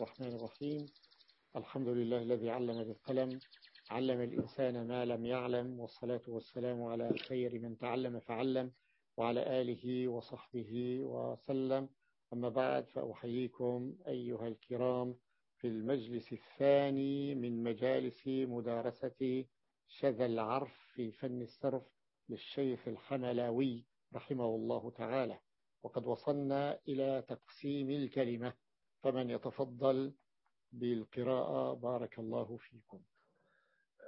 الرحمن الرحيم. الحمد لله الذي علم بالقلم علم الإنسان ما لم يعلم والصلاة والسلام على خير من تعلم فعلم وعلى آله وصحبه وسلم. أما بعد فأحييكم أيها الكرام في المجلس الثاني من مجالس مدارسة شذا العرف في فن الصرف للشيخ الحملاوي رحمه الله تعالى. وقد وصلنا إلى تقسيم الكلمة. فمن يتفضل بالقراءة. بارك الله فيكم.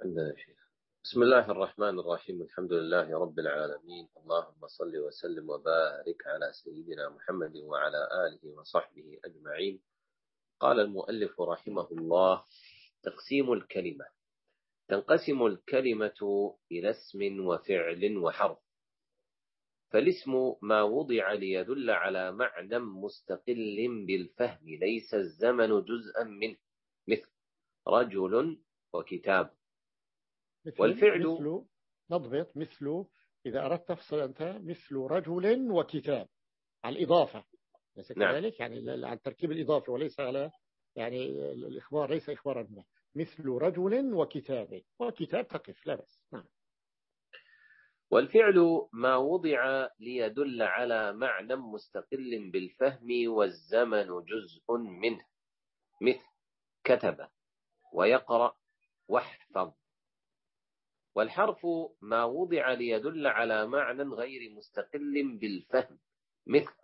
عندنا شيخ بسم الله الرحمن الرحيم. الحمد لله رب العالمين. اللهم صل وسلم وبارك على سيدنا محمد وعلى آله وصحبه أجمعين. قال المؤلف رحمه الله تقسيم الكلمة. تنقسم الكلمة إلى اسم وفعل وحرف. فالاسم ما وضع ليدل على معنى مستقل بالفهم ليس الزمن جزءا منه مثل. رجل وكتاب. مثل والفعل مثل نضبط مثل إذا أردت تفصل أنت مثل رجل وكتاب. على الإضافة. ليس نعم. كذلك؟ يعني على التركيب الإضافي وليس على يعني الإخبار ليس إخبارا مثل رجل وكتاب. وكتاب تقف لا بس نعم. والفعل ما وضع ليدل على معنى مستقل بالفهم والزمن جزء منه. مثل كتب ويقرأ واحفظ. والحرف ما وضع ليدل على معنى غير مستقل بالفهم. مثل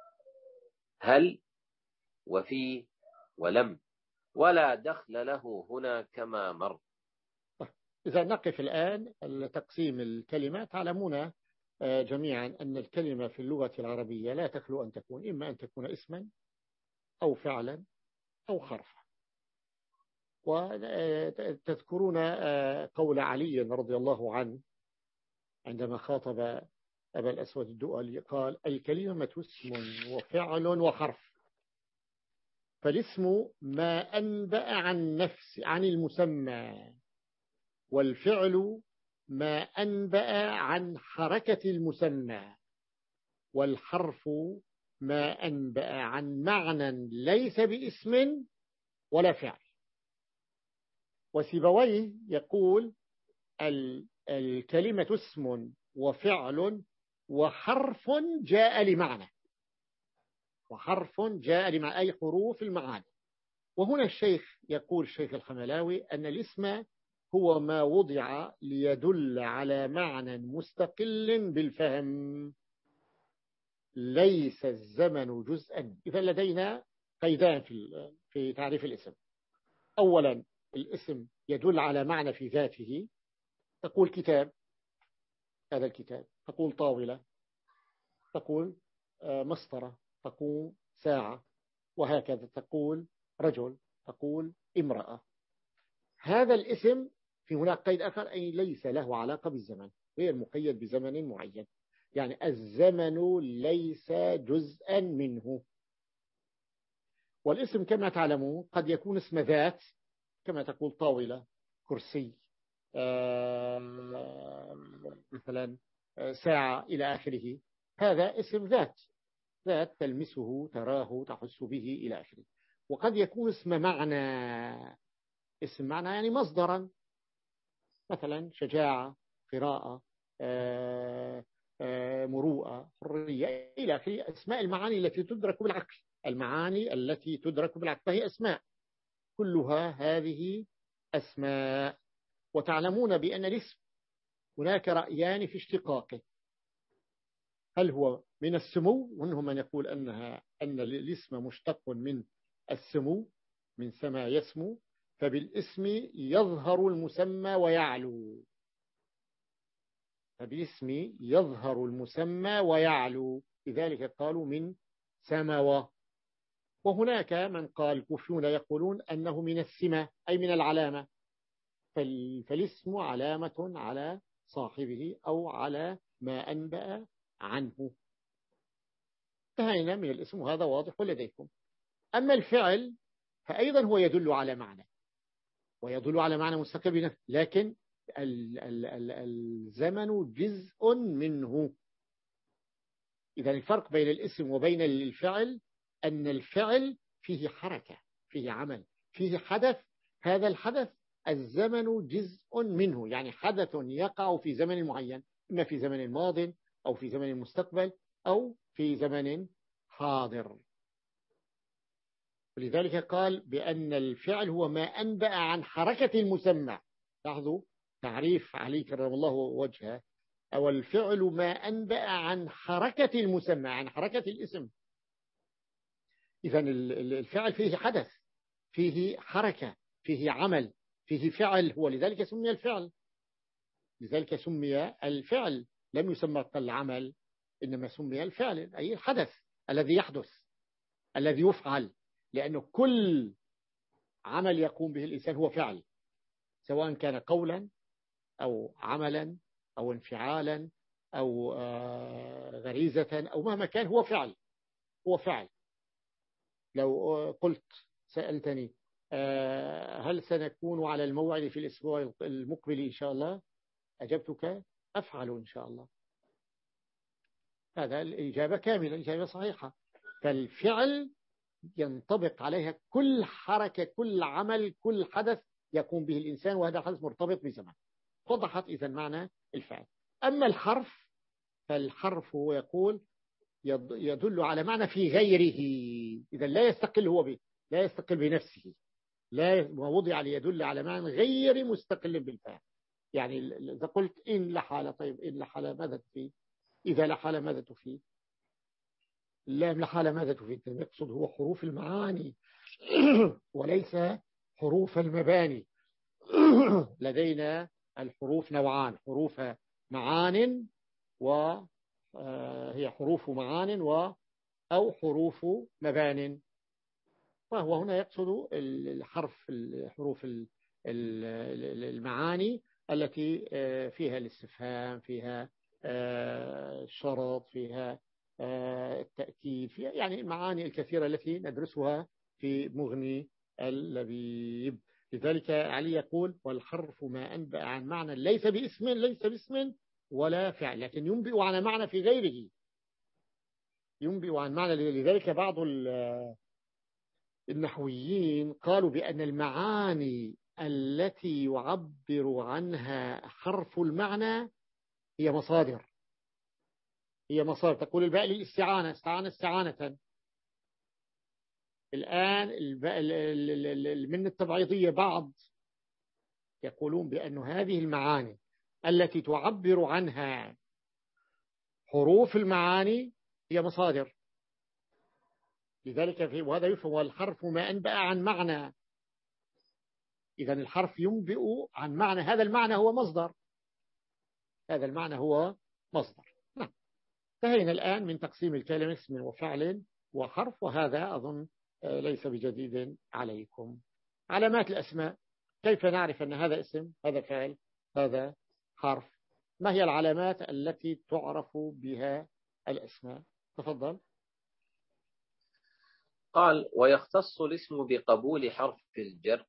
هل وفي ولم. ولا دخل له هنا كما مر. إذا نقف الآن تقسيم الكلمة. تعلمون آه، جميعا أن الكلمة في اللغة العربية لا تخلو أن تكون إما أن تكون اسما أو فعلا أو حرفا. وتذكرون آه، قول علي رضي الله عنه عندما خاطب أبا الأسود الدؤلي قال الكلمة اسم وفعل وحرف فالاسم ما أنبأ عن نفس عن المسمى. والفعل ما أنبأ عن حركة المسمى والحرف ما أنبأ عن معنى ليس باسم ولا فعل. وسيبويه يقول الكلمة اسم وفعل وحرف جاء لمعنى. وحرف جاء لمعنى أي حروف المعاني. وهنا الشيخ يقول الشيخ الخملاوي أن الاسم هو ما وضع ليدل على معنى مستقل بالفهم. ليس الزمن جزءا. إذا لدينا قيدان في في تعريف الاسم. أولا الاسم يدل على معنى في ذاته. تقول كتاب. هذا الكتاب. تقول طاولة. تقول آه، مسطرة. تقول ساعة. وهكذا. تقول رجل. تقول امرأة. هذا الاسم في هناك قيد آخر أي ليس له علاقة بالزمن غير مقيد بزمن معين. يعني الزمن ليس جزءا منه. والاسم كما تعلمون قد يكون اسم ذات كما تقول طاولة كرسي مثلا ساعة إلى آخره. هذا اسم ذات. ذات تلمسه تراه تحس به إلى آخره. وقد يكون اسم معنى. اسم معنى يعني مصدرا. مثلا شجاعة قراءة آه، آه، مروءة حرية إلى آخره أسماء المعاني التي تدرك بالعقل. المعاني التي تدرك بالعقل فهي أسماء. كلها هذه أسماء. وتعلمون بأن الاسم هناك رأيان في اشتقاقه. هل هو من السمو؟ ومنهم من يقول أنها أن الاسم مشتق من السمو من سما يسمو. فبالاسم يظهر المسمى ويعلو. فبالاسم يظهر المسمى ويعلو. لذلك قالوا من سموة وهناك من قال كفون يقولون أنه من السمة أي من العلامة. فالاسم علامة على صاحبه أو على ما أنبأ عنه. انتهينا من الاسم وهذا واضح لديكم. أما الفعل فأيضا هو يدل على معنى. ويدل على معنى مستقل بنفسه لكن ال ال ال الزمن جزء منه. إذا الفرق بين الاسم وبين الفعل أن الفعل فيه حركة فيه عمل فيه حدث. هذا الحدث الزمن جزء منه. يعني حدث يقع في زمن معين إما في زمن ماض أو في زمن المستقبل أو في زمن حاضر. ولذلك قال بأن الفعل هو ما أنبأ عن حركة المسمى. لاحظوا تعريف علي كرم الله وجهه. أو الفعل ما أنبأ عن حركة المسمى عن حركة الاسم. إذا الفعل فيه حدث فيه حركة فيه عمل فيه فعل. هو لذلك سمي الفعل. لذلك سمي الفعل. لم يسمى العمل إنما سمي الفعل أي الحدث الذي يحدث الذي يفعل. لأنه كل عمل يقوم به الإنسان هو فعل سواء كان قولا أو عملا أو انفعالا أو آه، غريزة أو مهما كان هو فعل هو فعل لو قلت سألتني آه، هل سنكون على الموعد في الأسبوع المقبل إن شاء الله؟ أجبتك أفعل إن شاء الله. هذا الإجابة كاملة إجابة صحيحة. فالفعل ينطبق عليها كل حركة كل عمل كل حدث يقوم به الإنسان وهذا الحدث مرتبط بزمان. وضحت إذا معنى الفعل. أما الحرف فالحرف هو يقول يدل على معنى في غيره. إذا لا يستقل هو به لا يستقل بنفسه. لا وضع ليدل على معنى غير مستقل بالفعل. يعني إذا قلت إن لحال طيب إن لحال ماذا تفيد إذا لحال ماذا تفيد؟ اللام لحال ماذا تفيد يقصد هو حروف المعاني. وليس حروف المباني. لدينا الحروف نوعان. حروف معان وهي آه، حروف معان و أو حروف مبان. وهو هنا يقصد الحرف الحروف المعاني التي آه، فيها الاستفهام فيها الشرط آه، فيها التأكيد فيها يعني المعاني الكثيرة التي ندرسها في مغني اللبيب. لذلك علي يقول والحرف ما أنبأ عن معنى ليس باسم ليس باسم ولا فعل لكن ينبئ عن معنى في غيره. ينبئ عن معنى لذلك بعض النحويين قالوا بأن المعاني التي يعبر عنها حرف المعنى هي مصادر. هي مصادر تقول الباء للاستعانة استعانة استعانة الآن من التبعيضية بعض يقولون بأن هذه المعاني التي تعبر عنها حروف المعاني هي مصادر. لذلك في وهذا يفهم والحرف ما أنبأ عن معنى. إذا الحرف ينبئ عن معنى. هذا المعنى هو مصدر. هذا المعنى هو مصدر. انتهينا الآن من تقسيم الكلمة اسم وفعل وحرف وهذا أظن آه، ليس بجديد عليكم. علامات الأسماء. كيف نعرف أن هذا اسم هذا فعل هذا حرف؟ ما هي العلامات التي تعرف بها الأسماء؟ تفضل. قال ويختص الاسم بقبول حرف الجر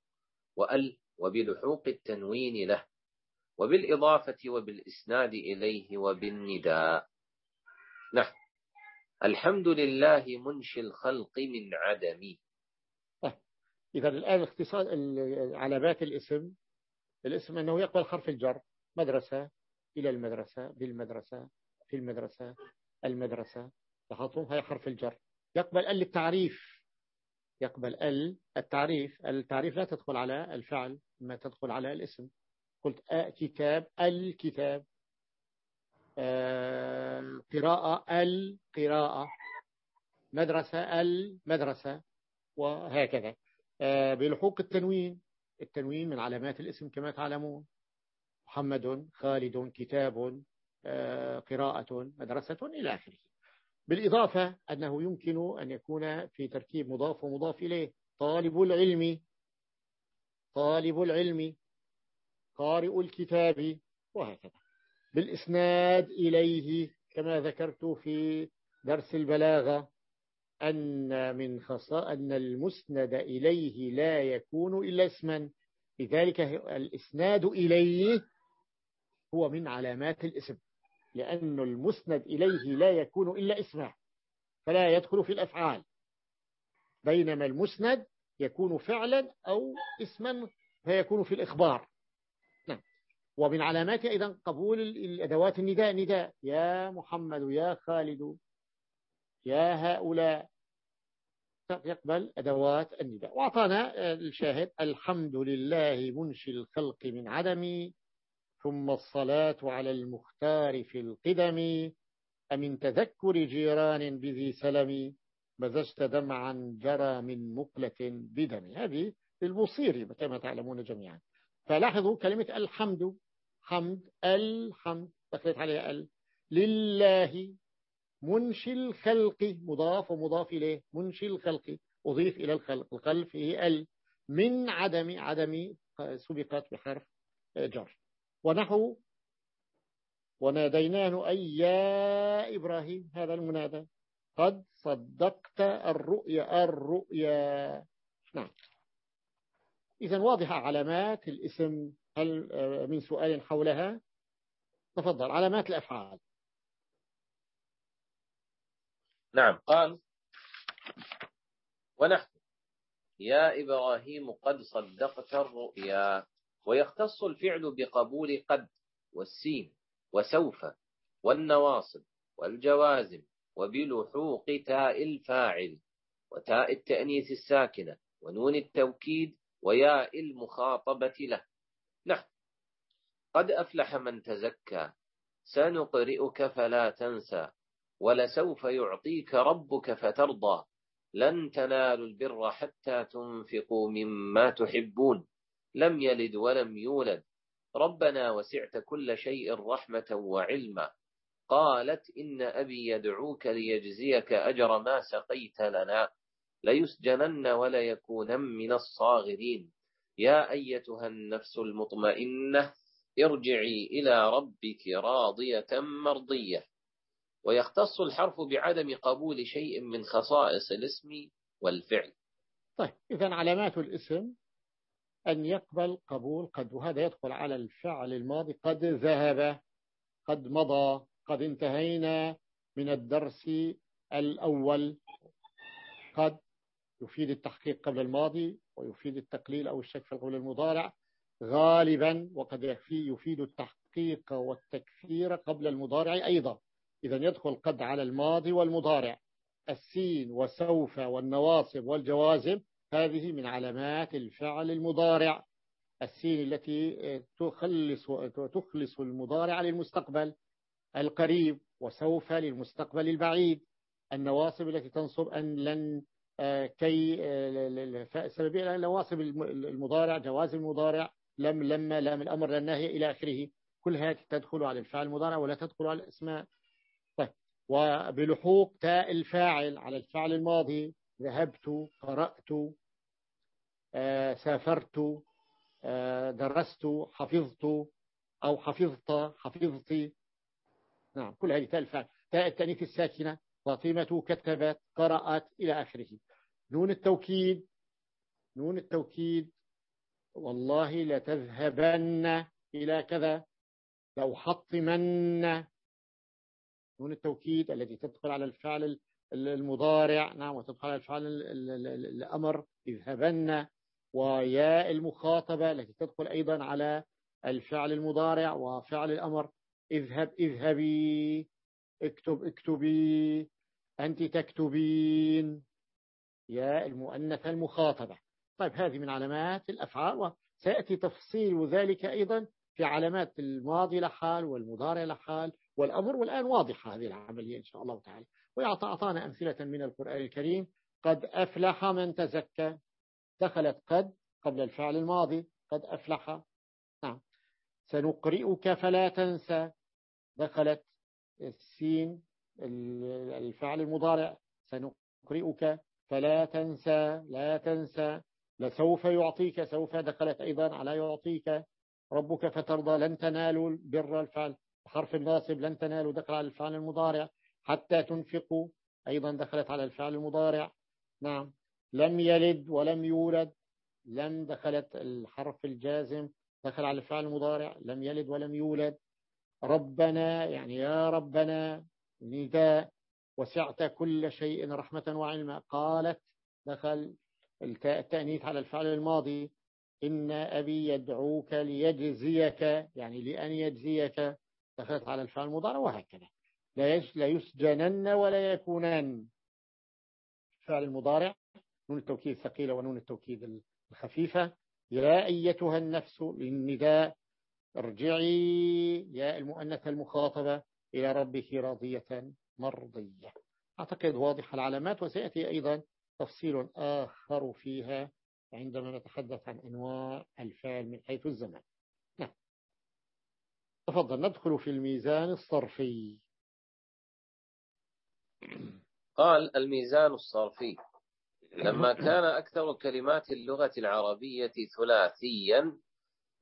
وأل وبلحوق التنوين له وبالإضافة وبالإسناد إليه وبالنداء. نحن الحمد لله منشي الخلق من عدم إذا الآن اختصار علامات الاسم الاسم أنه يقبل حرف الجر مدرسة إلى المدرسة بالمدرسة في المدرسة المدرسة. لاحظتم؟ هي حرف الجر. يقبل ال التعريف يقبل ال التعريف. التعريف لا تدخل على الفعل ما تدخل على الاسم. قلت كتاب الكتاب قراءة القراءة مدرسة المدرسة وهكذا. آه، بلحوق التنوين. التنوين من علامات الاسم كما تعلمون. محمد خالد كتاب آه، قراءة مدرسة إلى آخره. بالإضافة أنه يمكن أن يكون في تركيب مضاف ومضاف إليه. طالب العلم. طالب العلم. قارئ الكتاب. وهكذا. بالإسناد إليه كما ذكرت في درس البلاغة أن من خصاء أن المسند إليه لا يكون إلا اسما. لذلك الإسناد إليه هو من علامات الاسم لأن المسند إليه لا يكون إلا اسمه فلا يدخل في الأفعال. بينما المسند يكون فعلا أو اسما فيكون في الإخبار. ومن علامات أيضا قبول الأدوات النداء. نداء. يا محمد يا خالد يا هؤلاء. يقبل أدوات النداء. وأعطانا الشاهد. الحمد لله منشي الخلق من عدم ثم الصلاة على المختار في القدم. أمن تذكر جيران بذي سلم مزجت دمعا جرى من مقلة بدم. هذه للبصير كما تعلمون جميعا. فلاحظوا كلمة الحمد. حمد الحمد دخلت عليها ال. لله منشي الخلق. مضاف ومضاف إليه. منشي الخلق. أضيف إلى الخلق. الخلق فيه ال. من عدم عدم سبقت بحرف جر. ونحو وناديناه أي يا إبراهيم. هذا المنادى. قد صدقت الرؤيا الرؤيا. نعم. إذا واضحة علامات الاسم. هل من سؤال حولها؟ تفضل علامات الأفعال. نعم. قال ونحن يا إبراهيم قد صدقت الرؤيا ويختص الفعل بقبول قد والسين وسوف والنواصب والجوازم وبلحوق تاء الفاعل وتاء التأنيث الساكنة ونون التوكيد وياء المخاطبة له. نحن قد أفلح من تزكى. سنقرئك فلا تنسى ولسوف يعطيك ربك فترضى. لن تنالوا البر حتى تنفقوا مما تحبون. لم يلد ولم يولد. ربنا وسعت كل شيء رحمة وعلما. قالت إن أبي يدعوك ليجزيك أجر ما سقيت لنا. ليسجنن وليكونن من الصاغرين. يا أيتها النفس المطمئنة ارجعي إلى ربك راضية مرضية. ويختص الحرف بعدم قبول شيء من خصائص الاسم والفعل. طيب إذا علامات الاسم أن يقبل قبول قد وهذا يدخل على الفعل الماضي. قد ذهب قد مضى قد انتهينا من الدرس الأول. قد يفيد التحقيق قبل الماضي ويفيد التقليل أو الشك في القول المضارع غالبا وقد يفيد التحقيق والتكثير قبل المضارع أيضا. إذا يدخل قد على الماضي والمضارع. السين وسوف والنواصب والجوازم هذه من علامات الفعل المضارع. السين التي تخلص, تخلص المضارع للمستقبل. القريب وسوف للمستقبل البعيد. النواصب التي تنصب أن لن آه، كي آه، سببية نواصب المضارع جواز المضارع لم لما لام الأمر للنهي إلى آخره. كل هذه تدخل على الفعل المضارع ولا تدخل على الأسماء. طيب وبلحوق تاء الفاعل على الفعل الماضي. ذهبت قرأت آه، سافرت درست حفظت أو حفظت حفظتي نعم كل هذه تاء الفاعل. تاء التأنيث الساكنة. فاطمة كتبت قرأت إلى آخره. نون التوكيد نون التوكيد والله لتذهبن إلى كذا لو حطمن نون التوكيد التي تدخل على الفعل المضارع نعم وتدخل على الفعل الأمر اذهبن. وياء المخاطبة التي تدخل أيضا على الفعل المضارع وفعل الأمر اذهب اذهبي. اكتب اكتبي أنت تكتبين. يا المؤنثة المخاطبة. طيب هذه من علامات الأفعال وسيأتي تفصيل ذلك أيضا في علامات الماضي لحال والمضارع لحال والأمر والآن واضحة هذه العملية إن شاء الله تعالى. ويعطانا أمثلة من القرآن الكريم. قد أفلح من تزكى. دخلت قد قبل الفعل الماضي. قد أفلح. نعم. سنقرئك فلا تنسى. دخلت السين الفعل المضارع. سنقرئك. فلا تنسى لا تنسى. لسوف يعطيك سوف دخلت أيضا على يعطيك. ربك فترضى لن تنالوا بر الفعل حرف الناصب لن تنالوا دخل على الفعل المضارع. حتى تنفقوا أيضا دخلت على الفعل المضارع. نعم. لم يلد ولم يولد. لم دخلت الحرف الجازم دخل على الفعل المضارع. لم يلد ولم يولد. ربنا يعني يا ربنا نداء وسعت كل شيء رحمة وعلما. قالت دخل التأنيث على الفعل الماضي إن أبي يدعوك ليجزيك يعني لأن يجزيك. دخلت على الفعل المضارع وهكذا. لا يسجنن ولا يكونن. فعل المضارع نون التوكيد الثقيلة ونون التوكيد الخفيفة. يا أيتها النفس للنداء ارجعي يا المؤنثة المخاطبة إلى ربك راضية مرضية. أعتقد واضح العلامات وسيأتي أيضا تفصيل آخر فيها عندما نتحدث عن أنواع الفعل من حيث الزمن نعم. تفضل ندخل في الميزان الصرفي. قال الميزان الصرفي. لما كان أكثر كلمات اللغة العربية ثلاثيا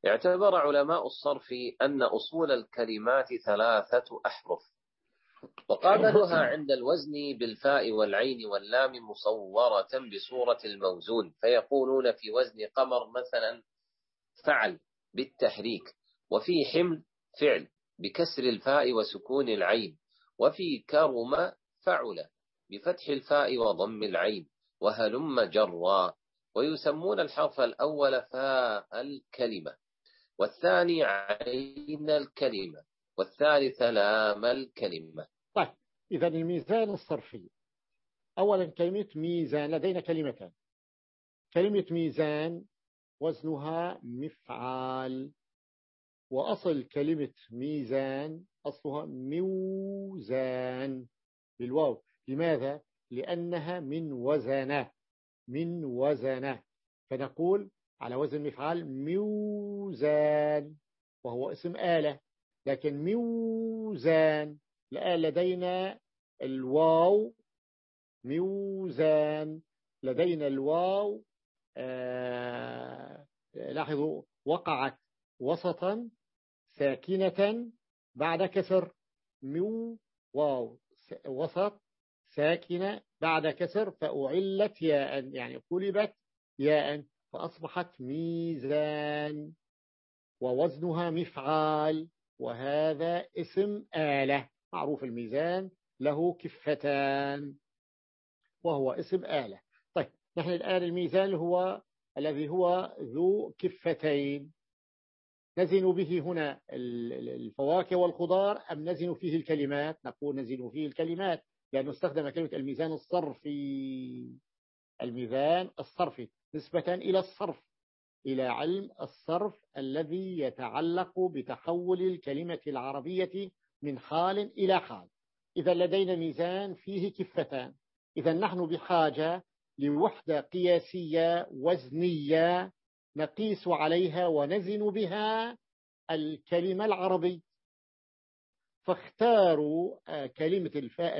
اعتبر علماء الصرف أن أصول الكلمات ثلاثة أحرف. وقابلها عند الوزن بالفاء والعين واللام مصورة بصورة الموزون فيقولون في وزن قمر مثلا فعل بالتحريك وفي حمل فعل بكسر الفاء وسكون العين وفي كرم فعل بفتح الفاء وضم العين وهلم جرا ويسمون الحرف الأول فاء الكلمة. والثاني عين الكلمة والثالث لام الكلمة. طيب إذا الميزان الصرفي. أولا كلمة ميزان لدينا كلمتان. كلمة ميزان وزنها مفعال. وأصل كلمة ميزان أصلها موزان بالواو. لماذا؟ لأنها من وزنة من وزنة. فنقول على وزن مفعال ميوزان وهو اسم آلة. لكن ميوزان الآن لدينا الواو. ميوزان لدينا الواو. آه لاحظوا وقعت وسطا ساكنة بعد كسر. ميو واو وسط ساكنة بعد كسر فأعلت ياء يعني قلبت ياء. فأصبحت ميزان ووزنها مفعال وهذا اسم آلة. معروف الميزان له كفتان وهو اسم آلة. طيب نحن الآن الميزان هو الذي هو ذو كفتين. نزن به هنا الفواكه والخضار أم نزن فيه الكلمات؟ نقول نزن فيه الكلمات لأنه استخدم كلمة الميزان الصرفي. الميزان الصرفي. نسبة إلى الصرف إلى علم الصرف الذي يتعلق بتحول الكلمة العربية من حال إلى حال إذا لدينا ميزان فيه كفتان. إذا نحن بحاجة لوحدة قياسية وزنية نقيس عليها ونزن بها الكلمة العربية. فاختاروا آه، كلمة الفاء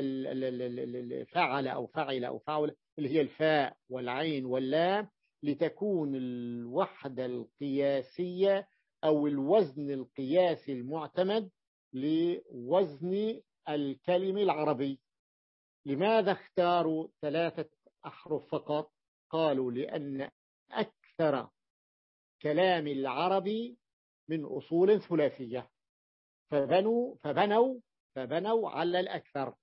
فعل أو فعل أو فعل اللي هي الفاء والعين واللام لتكون الوحدة القياسية أو الوزن القياسي المعتمد لوزن الكلم العربي. لماذا اختاروا ثلاثة أحرف فقط؟ قالوا لأن أكثر كلام العربي من أصول ثلاثية. فبنوا فبنوا فبنوا على الأكثر.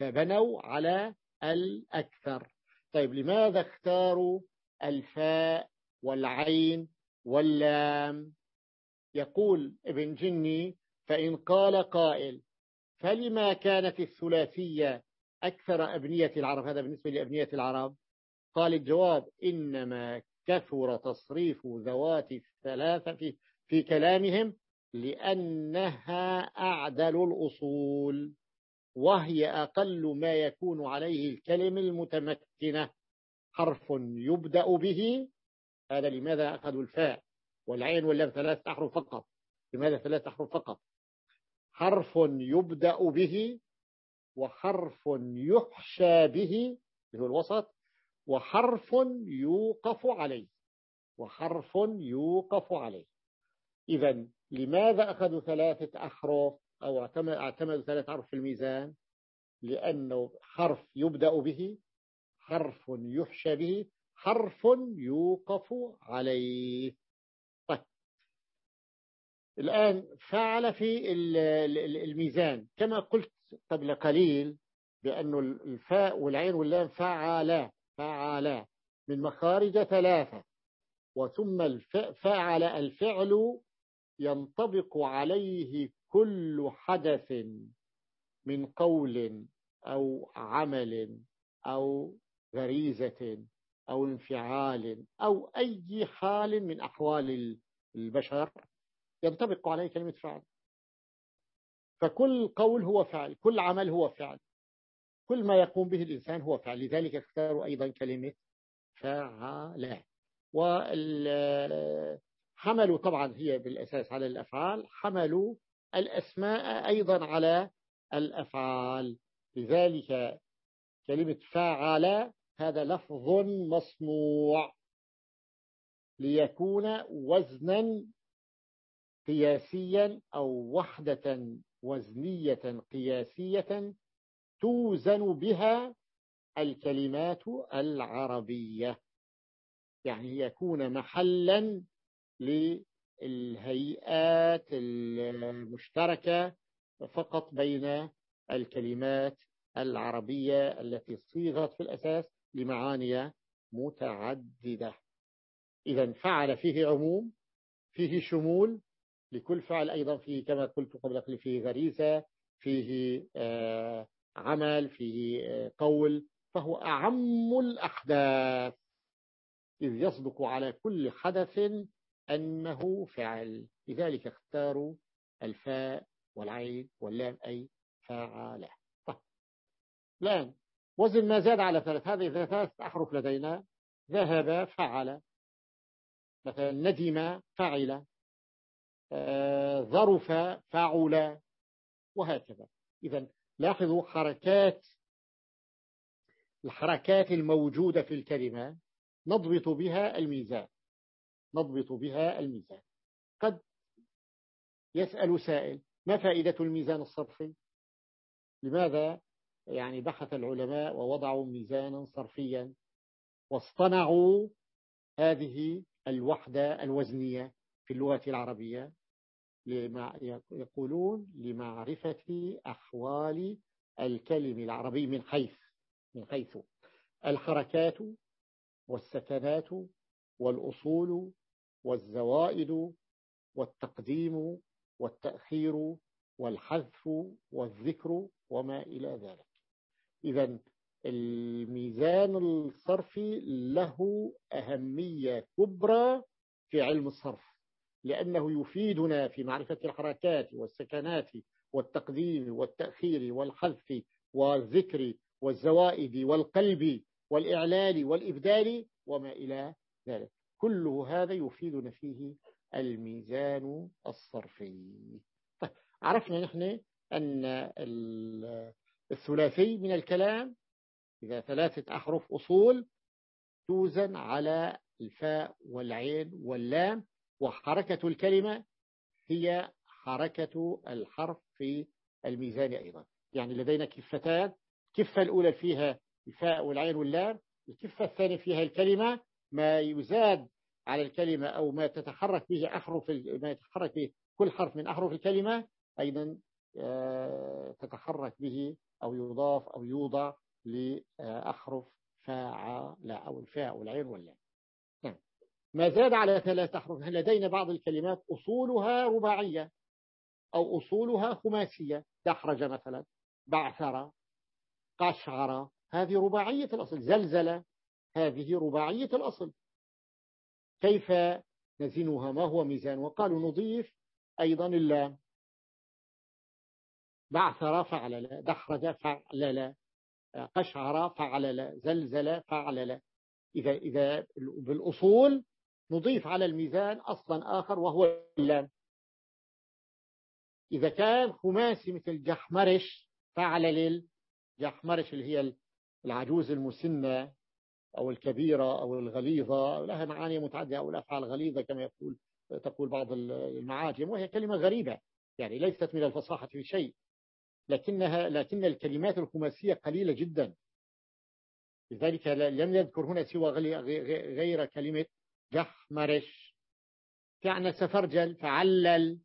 فبنوا على الأكثر. طيب لماذا اختاروا الفاء والعين واللام. يقول ابن جني فإن قال قائل فلما كانت الثلاثية أكثر أبنية العرب؟ هذا بالنسبة لأبنية العرب. قال الجواب إنما كثر تصريف ذوات الثلاثة في, في كلامهم لأنها أعدل الأصول وهي أقل ما يكون عليه الكلم المتمكنة. حرف يبدأ به. هذا لماذا أخذوا الفاء؟ والعين واللام ثلاث أحرف فقط. لماذا ثلاث أحرف فقط؟ حرف يبدأ به وحرف يحشى به هو الوسط وحرف يوقف عليه. وحرف يوقف عليه. إذا لماذا أخذوا ثلاثة أحرف أو أعتمدوا ثلاثة أحرف في الميزان؟ لأنه حرف يبدأ به حرف يحشى به حرف يوقف عليه. طيب. الآن فعل في الميزان. كما قلت قبل قليل بأن الفاء والعين واللام فعلا فعلا من مخارج ثلاثة. وثم فعل الفعل ينطبق عليه كل حدث من قول أو عمل أو غريزة أو انفعال أو أي حال من أحوال البشر ينطبق عليه كلمة فعل. فكل قول هو فعل كل عمل هو فعل. كل ما يقوم به الإنسان هو فعل. لذلك اختاروا أيضا كلمة فعل وحملوا طبعا هي بالأساس على الأفعال. حملوا الأسماء أيضا على الأفعال. لذلك كلمة فعل هذا لفظ مصنوع ليكون وزنا قياسيا أو وحدة وزنية قياسية توزن بها الكلمات العربية. يعني يكون محلا للهيئات المشتركة فقط بين الكلمات العربية التي صيغت في الأساس لمعاني متعددة. إذا فعل فيه عموم فيه شمول لكل فعل أيضا فيه كما قلت قبل قليل فيه غريزة فيه آه عمل فيه آه قول فهو أعم الأحداث. إذ يصدق على كل حدث أنه فعل لذلك اختاروا الفاء والعين واللام أي فعل طيب. الآن وزن ما زاد على ثلاث. هذه ثلاث أحرف لدينا. ذهب فعل. مثلا ندم فعل. آه، ظرف فعل. وهكذا. إذا لاحظوا حركات الحركات الموجودة في الكلمة نضبط بها الميزان. نضبط بها الميزان. قد يسأل سائل ما فائدة الميزان الصرفي؟ لماذا؟ يعني بحث العلماء ووضعوا ميزانا صرفيا واصطنعوا هذه الوحدة الوزنية في اللغة العربية يقولون لمعرفة أحوال الكلم العربي من حيث من حيث الحركات والسكنات والأصول والزوائد والتقديم والتأخير والحذف والذكر وما إلى ذلك. إذا الميزان الصرفي له أهمية كبرى في علم الصرف لأنه يفيدنا في معرفة الحركات والسكنات والتقديم والتأخير والحذف والذكر والزوائد والقلب والإعلال والإبدال وما إلى ذلك. كل هذا يفيدنا فيه الميزان الصرفي. طيب عرفنا نحن أن الثلاثي من الكلام إذا ثلاثة أحرف أصول توزن على الفاء والعين واللام وحركة الكلمة هي حركة الحرف في الميزان أيضا. يعني لدينا كفتان الكفة الأولى فيها الفاء والعين واللام الكفة الثانية فيها الكلمة. ما يزاد على الكلمة أو ما تتحرك به أحرف ما يتحرك به كل حرف من أحرف الكلمة أيضا تتحرك به أو يضاف أو يوضع لأحرف فاعل أو الفاء والعين واللام نعم. ما زاد على ثلاث أحرف لدينا بعض الكلمات أصولها رباعية أو أصولها خماسية؟ دحرج مثلا بعثر قشعر هذه رباعية الأصل. زلزلة هذه رباعية الأصل. كيف نزنها؟ ما هو ميزان؟ وقالوا نضيف أيضا اللام. بعثر فعلل دحرج فعلل قشعر فعلل زلزل فعلل إذا, إذا بالأصول نضيف على الميزان أصلا آخر وهو اللام. إذا كان خماسي مثل جحمرش فعلل جحمرش اللي هي العجوز المسنة أو الكبيرة أو الغليظة لها معاني متعددة أو الأفعال غليظة كما يقول تقول بعض المعاجم وهي كلمة غريبة يعني ليست من الفصاحة في شيء. لكنها لكن الكلمات الخماسية قليلة جدا. لذلك لم يذكر هنا سوى غير كلمة جحمرش. كان سفرجل فعلل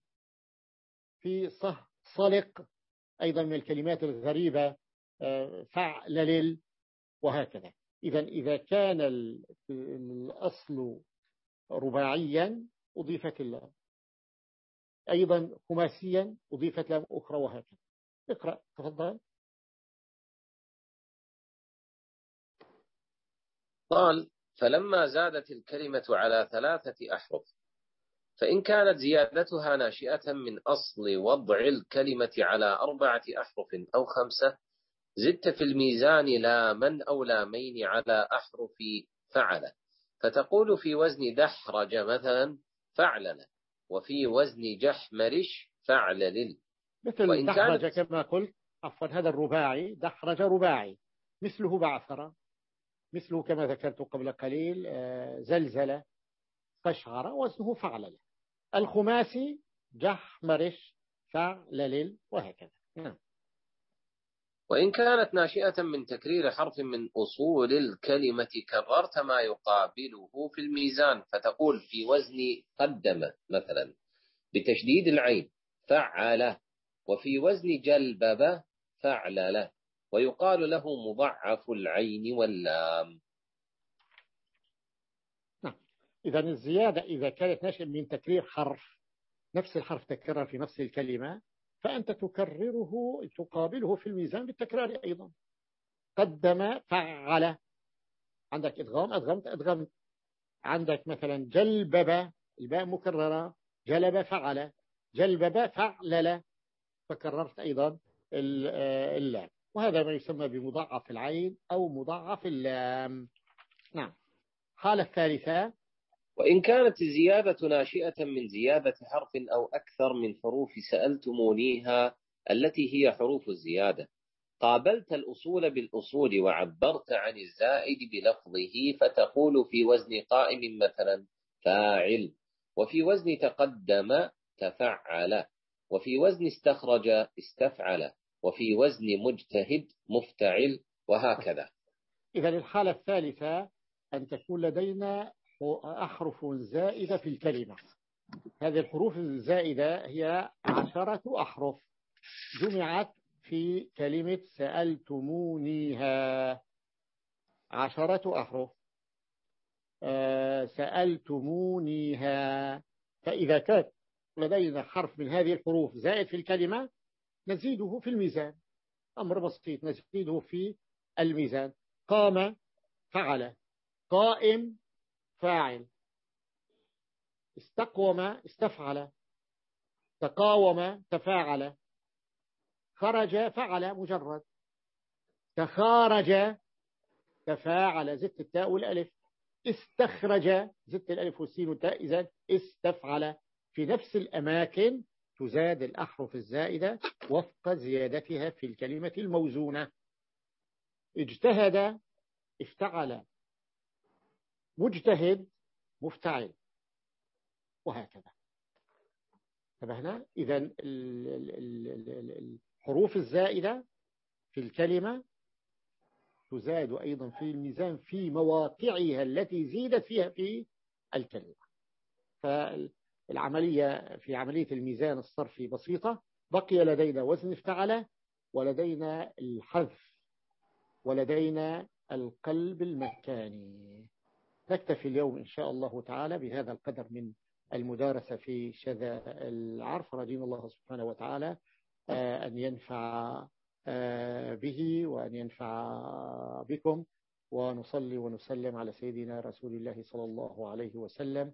في صه صلق أيضا من الكلمات الغريبة آه، فعلل وهكذا. إذا إذا كان الأصل رباعيا أضيفت اللام أيضا خماسيا أضيفت لام أخرى وهكذا. اقرأ تفضل. قال فلما زادت الكلمة على ثلاثة أحرف فإن كانت زيادتها ناشئة من أصل وضع الكلمة على أربعة أحرف أو خمسة زدت في الميزان لاما أو لامين على أحرف فعل. فتقول في وزن دحرج مثلا فعلل. وفي وزن جحمرش فعلل مثل دحرج. كما قلت عفوا هذا الرباعي دحرج رباعي. مثله بعثر. مثله كما ذكرت قبل قليل آه، زلزل قشعر وزنه فعلل الخماسي جحمرش فعلل وهكذا. نعم. وإن كانت ناشئة من تكرير حرف من أصول الكلمة كررت ما يقابله في الميزان فتقول في وزن قدم مثلا بتشديد العين فعل. وفي وزن جلبب فعلل ويقال له مضعف العين واللام. نعم. إذا الزيادة إذا كانت ناشئة من تكرير حرف نفس الحرف تكرر في نفس الكلمة فأنت تكرره تقابله في الميزان بالتكرار أيضا. قدم فعل. عندك إدغام أدغمت أدغمت. عندك مثلا جلبب الباء مكررة. جلب فعل. جلبب فعلل. فكررت أيضا اللام. وهذا ما يسمى بمضاعف العين أو مضاعف اللام. نعم. حالة الثالثة وإن كانت الزيادة ناشئة من زيادة حرف أو أكثر من حروف سألتمونيها التي هي حروف الزيادة. قابلت الأصول بالأصول وعبرت عن الزائد بلفظه فتقول في وزن قائم مثلا فاعل. وفي وزن تقدم تفعل. وفي وزن استخرج استفعل وفي وزن مجتهد مفتعل وهكذا. إذا الحالة الثالثة أن تكون لدينا أحرف زائدة في الكلمة. هذه الحروف الزائدة هي عشرة أحرف جمعت في كلمة سألتمونيها. عشرة أحرف. آه، سألتمونيها. فإذا كان لدينا حرف من هذه الحروف زائد في الكلمة نزيده في الميزان. أمر بسيط نزيده في الميزان. قام فعل. قائم فاعل. استقوم استفعل. تقاوم تفاعل. خرج فعل مجرد. تخارج تفاعل زدت التاء والألف. استخرج زدت الألف والسين والتاء إذا استفعل. في نفس الأماكن تزاد الأحرف الزائدة وفق زيادتها في الكلمة الموزونة. اجتهد افتعل. مجتهد مفتعل. وهكذا. انتبهنا؟ إذا الحروف الزائدة في الكلمة تزاد أيضا في الميزان في مواقعها التي زيدت فيها في الكلمة. فالعملية في عملية الميزان الصرفي بسيطة. بقي لدينا وزن افتعل ولدينا الحذف ولدينا القلب المكاني. نكتفي اليوم إن شاء الله تعالى بهذا القدر من المدارسة في شذا العرف. رجيم الله سبحانه وتعالى آه، أن ينفع آه، به وأن ينفع بكم. ونصلي ونسلم على سيدنا رسول الله صلى الله عليه وسلم.